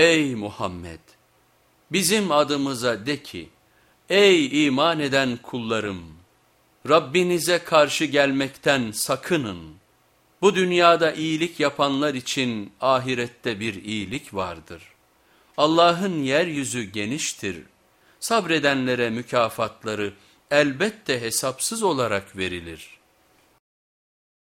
Ey Muhammed! Bizim adımıza de ki, ey iman eden kullarım! Rabbinize karşı gelmekten sakının. Bu dünyada iyilik yapanlar için ahirette bir iyilik vardır. Allah'ın yeryüzü geniştir. Sabredenlere mükafatları elbette hesapsız olarak verilir.''